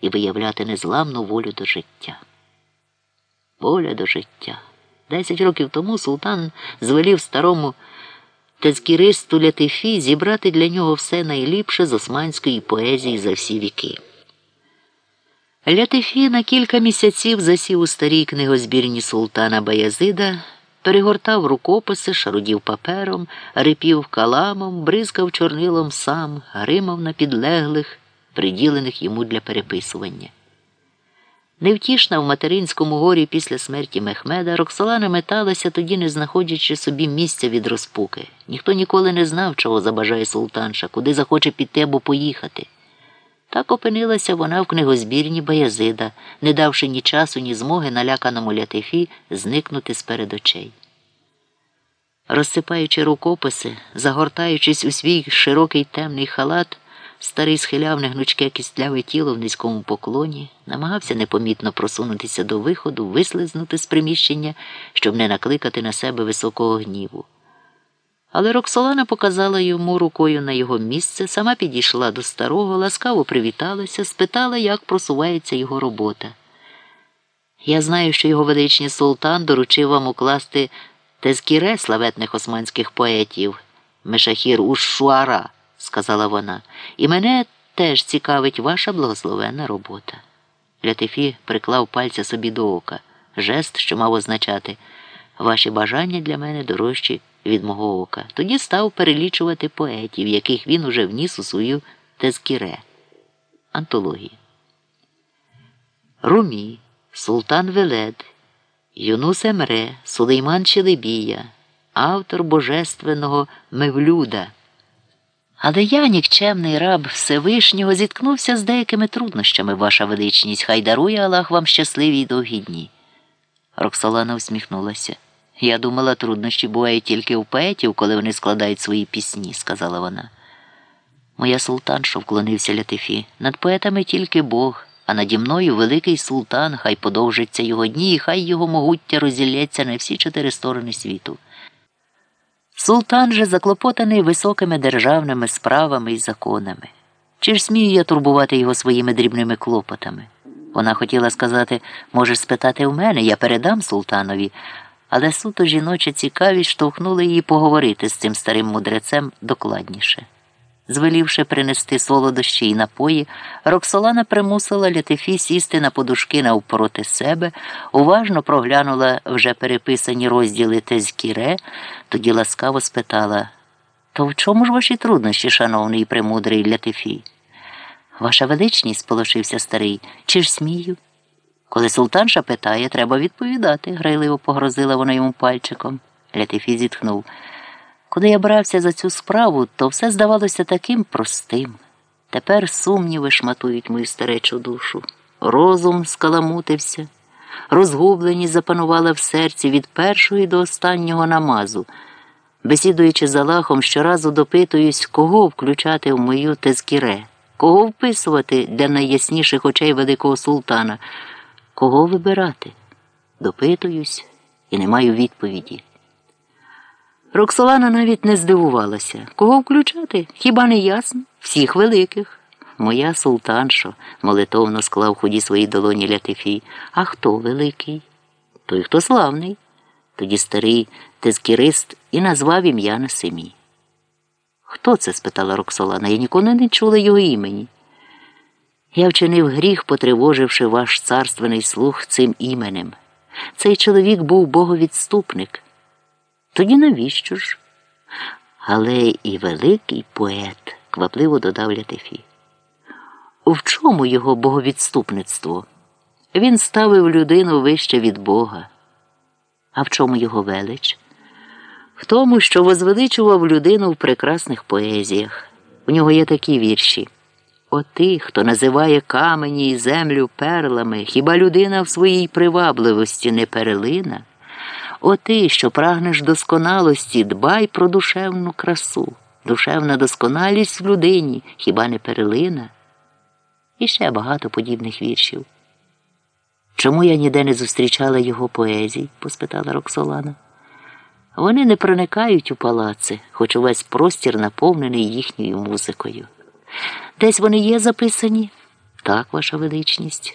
і виявляти незламну волю до життя. Воля до життя. Десять років тому султан звелів старому тезкіристу Лятифі зібрати для нього все найліпше з османської поезії за всі віки. Лятифі на кілька місяців засів у старій книгозбірні султана Баязида, перегортав рукописи, шарудів папером, рипів каламом, бризкав чорнилом сам, гримав на підлеглих, приділених йому для переписування. Невтішна в материнському горі після смерті Мехмеда, Роксолана металася тоді, не знаходячи собі місця від розпуки. Ніхто ніколи не знав, чого забажає султанша, куди захоче піти або поїхати. Так опинилася вона в книгозбірні Баязида, не давши ні часу, ні змоги наляканому лятифі зникнути з перед очей. Розсипаючи рукописи, загортаючись у свій широкий темний халат, старий схиляв негнучке кістляве тіло в низькому поклоні, намагався непомітно просунутися до виходу, вислизнути з приміщення, щоб не накликати на себе високого гніву. Але Роксолана показала йому рукою на його місце, сама підійшла до старого, ласкаво привіталася, спитала, як просувається його робота. Я знаю, що його величний султан доручив вам укласти тезкіре славетних османських поетів Мешахір Уш-Шуара, сказала вона, і мене теж цікавить ваша благословенна робота. Лятифі приклав пальця собі до ока, жест, що мав означати ваші бажання для мене дорожчі від мого ока. Тоді став перелічувати поетів, яких він уже вніс у свою тезкіре. Антології. Румі, Султан Велед, Юнус Емре, Сулейман Челебія, автор божественного Мевлюда. Але я, нікчемний раб Всевишнього, зіткнувся з деякими труднощами, ваша величність. Хай дарує Аллах вам щасливі й довгі дні. Роксолана усміхнулася. Я думала, труднощі бувають тільки у поетів, коли вони складають свої пісні, сказала вона. Моя султанша вклонився Лятифі. Над поетами тільки Бог, а наді мною великий султан, хай подовжиться його дні, і хай його могуття розділяться на всі чотири сторони світу. Султан же заклопотаний високими державними справами і законами. Чи ж смію я турбувати його своїми дрібними клопотами? Вона хотіла сказати, можеш спитати в мене, я передам султанові, але суто жіноча цікавість штовхнула її поговорити з цим старим мудрецем докладніше. Звелівши принести солодощі й напої, Роксолана примусила Лятифі сісти на подушки навпроти себе, уважно проглянула вже переписані розділи Тезкіре, тоді ласкаво спитала То в чому ж ваші труднощі, шановний і премудрий Лятифі? Ваша величність, сполошився старий, чи ж смію? Коли султанша питає, треба відповідати, грайливо погрозила вона йому пальчиком. Лятифі зітхнув. Коли я брався за цю справу, то все здавалося таким простим. Тепер сумніви шматують мою старечу душу. Розум скаламутився, розгубленість запанувала в серці від першого до останнього намазу. Бесідуючи з Аллахом, щоразу допитуюсь, кого включати в мою тезкіре, кого вписувати для найясніших очей великого султана, кого вибирати. Допитуюсь і не маю відповіді. Роксолана навіть не здивувалася. Кого включати? Хіба не ясно? Всіх великих. Моя султаншо, молитовно склав худі свої долоні Лятифі. А хто великий? Той, хто славний. Тоді старий тезкірист і назвав ім'я на семі. Хто це? спитала Роксолана. Я ніколи не чула його імені. Я вчинив гріх, потривоживши ваш царственний слух цим іменем. Цей чоловік був боговідступник. Тоді навіщо ж? Але і великий поет, квапливо додав Лятифі. В чому його боговідступництво? Він ставив людину вище від Бога. А в чому його велич? В тому, що возвеличував людину в прекрасних поезіях. У нього є такі вірші. О ти, хто називає камені і землю перлами, хіба людина в своїй привабливості не перелина? О ти, що прагнеш досконалості, дбай про душевну красу, душевна досконалість в людині, хіба не перелина? І ще багато подібних віршів. Чому я ніде не зустрічала його поезій? поспитала Роксолана. Вони не проникають у палаци, хоч увесь простір наповнений їхньою музикою. Десь вони є записані. Так, ваша величність.